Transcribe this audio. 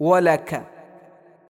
ولك.